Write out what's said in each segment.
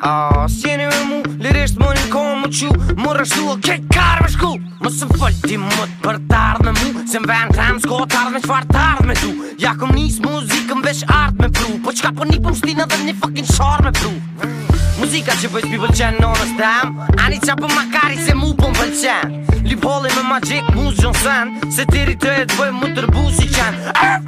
A si jeni me mu, lirisht më një kohë më qu Më rështu o okay, karë me shku Më së fëllë ti më të për të ardhë me mu Se më vend të më s'ko të ardhë me që farë të ardhë me du Ja këm njës muzikë më vesh ardhë me pru Po qka po një për mështinë dhe një fëkin shorë me pru Muzika që vëjtë pi bëllqenë në në stem ani qa për po makari se mu për po më Lipolli me magic, muzë zhën sen Se tiri të e të vëjtë më tërbu si qenë Er,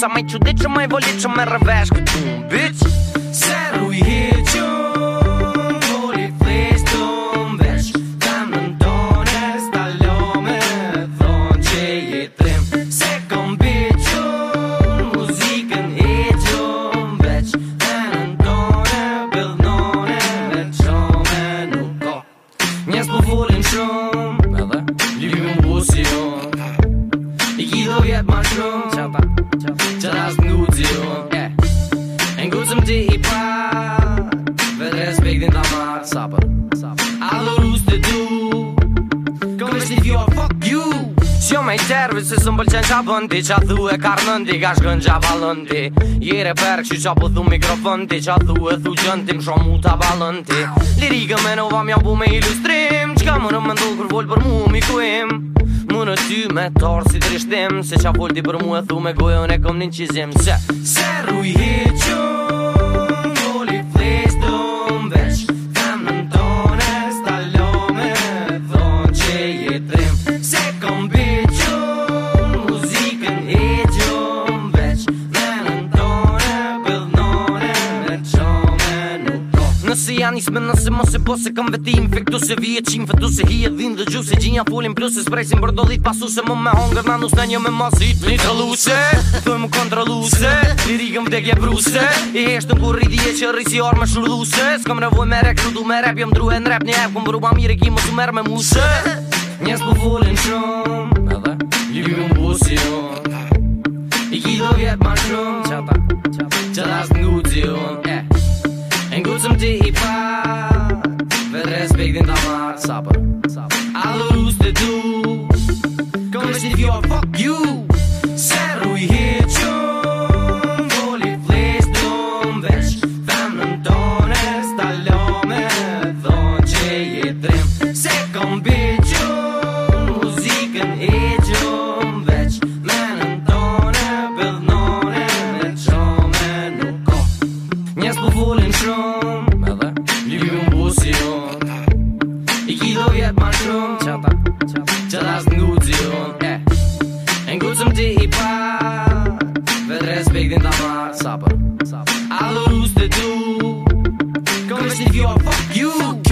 A me po jo. i qudit që me i volit që me rrëvesh Këtëm bëjt Seru i heqëm Kori flishtëm Vesh Tanë në tonës Talëme Thronë që i trim Sekëm bëjtëm Muzikën heqëm Vesh Tanë në tonës Pëllënën Në qëme nuk Njësë përforin shumë Ljubim shumë Në gëzëm ti i pra Vëdre e spekdin të amar Sapër Allo rus të du Këm është if you are fuck you Qjo me i se së mbëlqen qa bëndi Qa thu e karnëndi, ka shkën qa valëndi Jere perk që qa pëthu po mikrofëndi Qa thu e thu tim shumë mu ta valëndi Lirikë me në vam bu me ilustrim Qka më në mëndu kër vol për mu mi kuim Më në ty me torë si drishtem Se qa vol ti për mu e thu me gojën e kom një qizim Se, se ru si janë ismen nëse mos e bose Kam veti infektu se vije qim fëtu se hije dhin dhe gju Se gjinja folin plus Se sprejsin për do dhit pasu Se më me hongër na nus në një me mazit Një të luse, të më luse I rikëm vdekje bruse I heshtë në kur e që rrisi orë me luse S'kam nevoj me rek, shudu me rep jëm druhe në rep Një ep, kum bëru pa mire, ki më su mer me muse Njës po folin shumë Ljubim bu si unë I kido vjet ma shumë sabır. I lose the dude. Gonna see if you fuck you. if you are, fuck you.